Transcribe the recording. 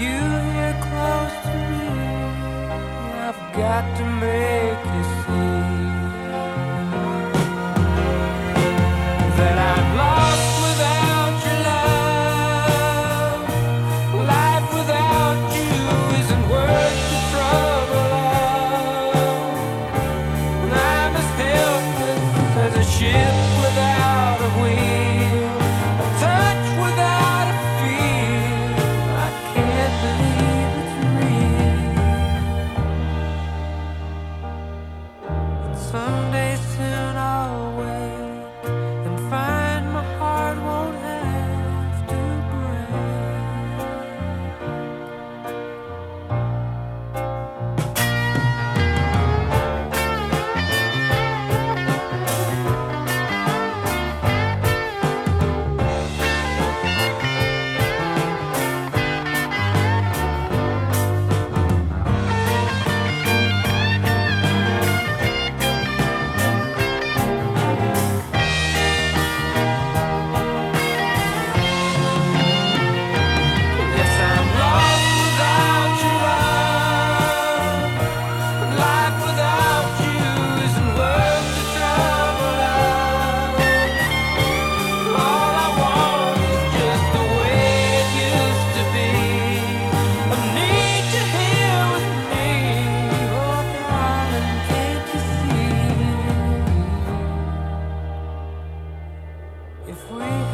You here close to me, I've got to make you see that I'm lost without your love. Life without you isn't worth the trouble of. And I'm as helpless as a ship without a wheel. free.